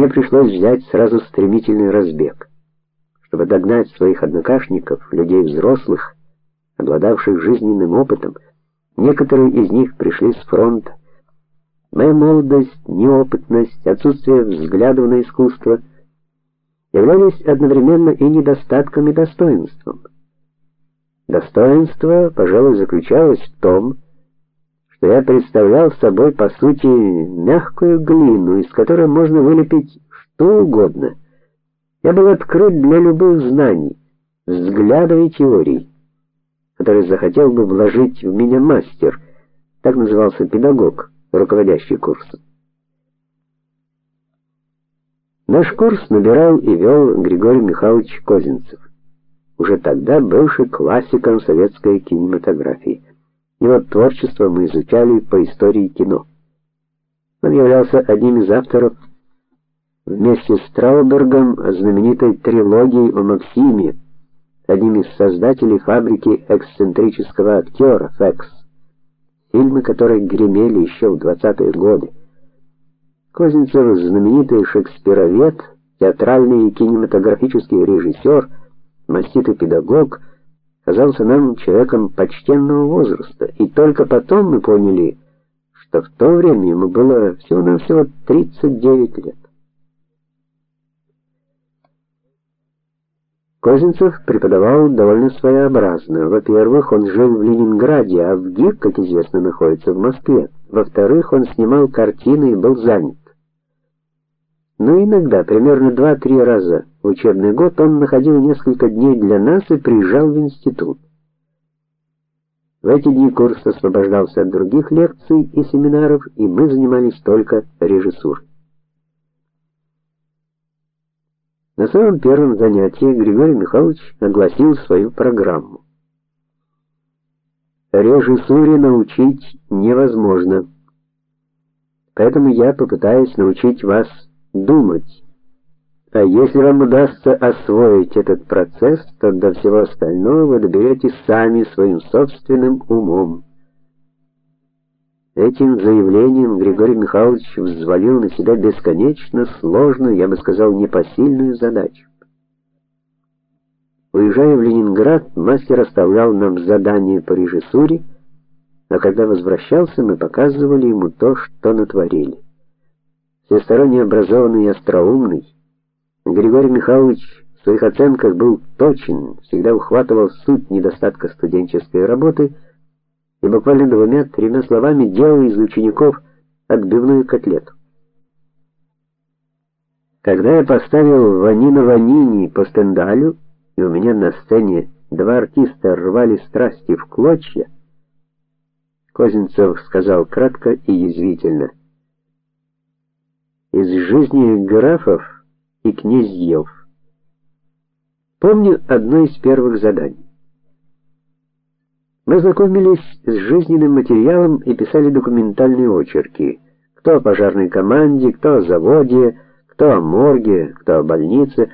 мне пришлось взять сразу стремительный разбег, чтобы догнать своих однокашников, людей взрослых, обладавших жизненным опытом. Некоторые из них пришли с фронта. Моя молодость, неопытность, отсутствие взглядов на искусство являлись одновременно и недостатком и достоинством. Достоинство, пожалуй, заключалось в том, что я представлял собой по сути мягкую глину, из которой можно вылепить что угодно. Я был открыт для любых знаний, взглядов и теорий, которые захотел бы вложить в меня мастер, так назывался педагог, руководящий курсом. Наш курс набирал и вел Григорий Михайлович Козинцев, уже тогда бывший классиком советской кинематографии. Его творчество мы изучали по истории кино. Он являлся одним из авторов вместе с Траубергом знаменитой трилогии о Максиме, одним из создателей фабрики эксцентрического актера Фекс, фильмы которой гремели еще в 20-е годы. Козинцев знаменитый шекспировед, театральный и кинематографический режиссер, маститый педагог, казался нам человеком почтенного возраста, и только потом мы поняли, что в то время ему было всего-навсего 39 лет. Козинцев преподавал довольно своеобразно. Во-первых, он жил в Ленинграде, а в ГИК, как известно, находится в Москве. Во-вторых, он снимал картины и был занят. Но иногда, примерно 2-3 раза в учебный год, он находил несколько дней для нас и приезжал в институт. В эти дни курс освобождался от других лекций и семинаров, и мы занимались только режиссурой. На своем первом занятии Григорий Михайлович огласил свою программу. Режиссуре научить невозможно. Поэтому я попытаюсь научить вас думать. А если вам удастся освоить этот процесс, то до всего остального вы доберетесь сами своим собственным умом. Этим заявлением Григорий Михайлович взвалил на себя бесконечно сложную, я бы сказал, непосильную задачу. Уезжая в Ленинград, мастер оставлял нам задания по режиссуре, а когда возвращался, мы показывали ему то, что натворили всесторонне образованный и остроумный, Григорий Михайлович в своих оценках был точен, всегда ухватывал суть недостатка студенческой работы и буквально двумя-тремя словами делал из учеников отбивную котлету. Когда я поставил Ванина Ванини по Стендалю, и у меня на сцене два артиста рвали страсти в клочья, Козинцев сказал кратко и язвительно: жизни графов и князьев. Помню одно из первых заданий. Мы знакомились с жизненным материалом и писали документальные очерки. Кто о пожарной команде, кто о заводе, кто о морге, кто о больнице.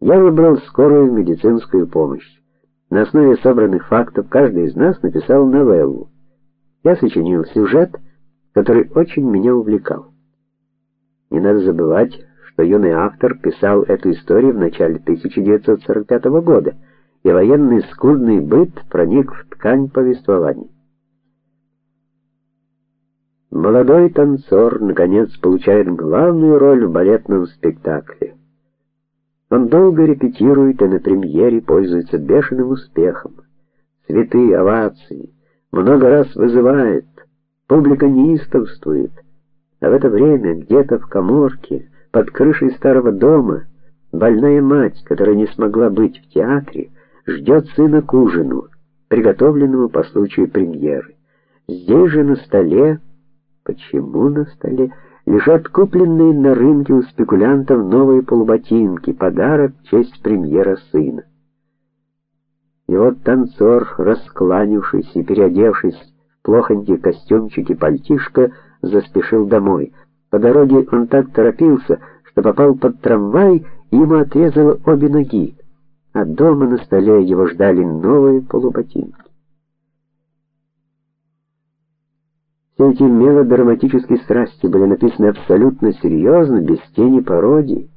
Я выбрал скорую медицинскую помощь. На основе собранных фактов каждый из нас написал новеллу. Я сочинил сюжет, который очень меня увлекал. Не надо забывать, что юный автор писал эту историю в начале 1945 года, и военный скудный быт проник в ткань повествования. Молодой танцор наконец получает главную роль в балетном спектакле. Он долго репетирует и на премьере пользуется бешеным успехом. Цветы, овации, много раз вызывает, публика неистовствует. А в это время где-то в каморке, под крышей старого дома, больная мать, которая не смогла быть в театре, ждет сына к ужину, приготовленному по случаю премьеры. Здесь же на столе, почему на столе, лежат купленные на рынке у спекулянтов новые полуботинки, подарок в честь премьеры сына. И вот танцор, раскланившись и переодевшись в плохонький костюмчик и пальтишко, заспешил домой. По дороге он так торопился, что попал под трамвай, и ему отрезало обе ноги. А дома на столе его ждали новые полуботинки. Все эти мелодраматические страсти были написаны абсолютно серьезно, без тени пародии.